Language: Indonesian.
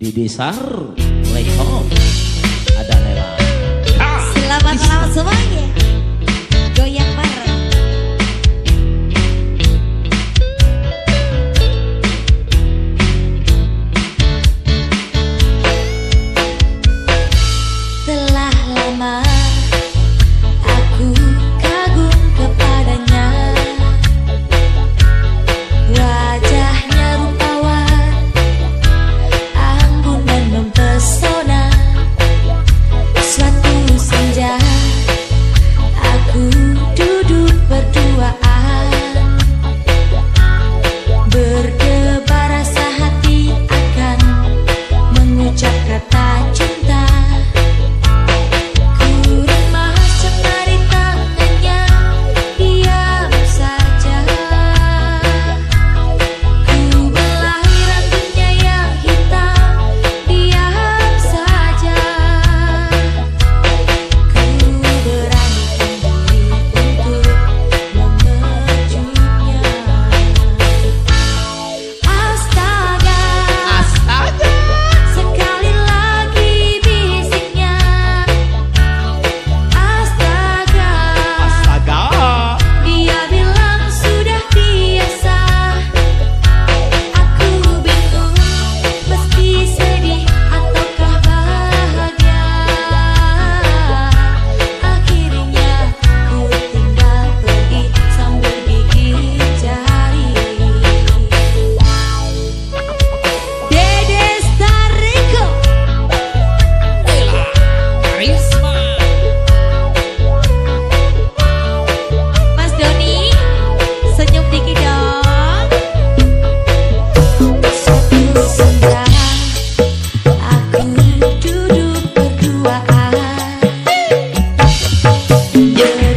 di besar lekong Yeah.